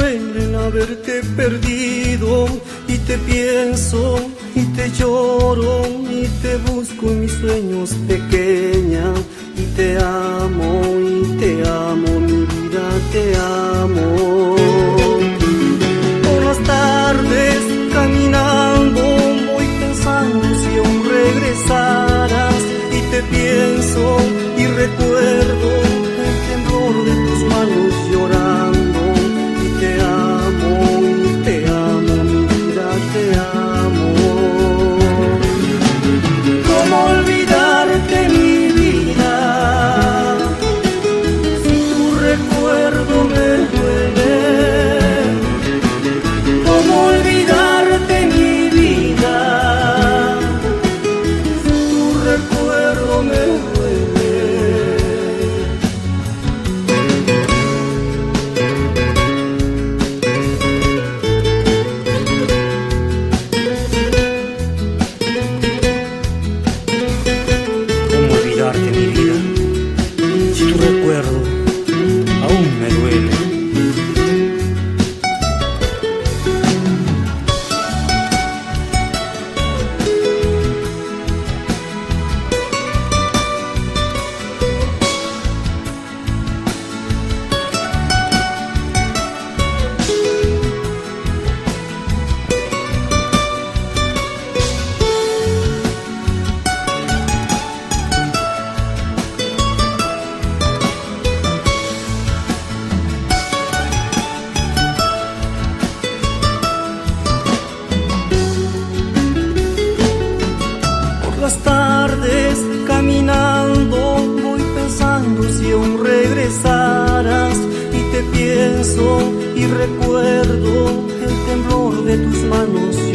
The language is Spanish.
duele el haberte perdido. Y te pienso y te lloro y te busco en mis sueños pequeña y te amo tu recuerdo las tardes caminando voy pensando si aún regresaras. Y te pienso y recuerdo el temblor de tus manos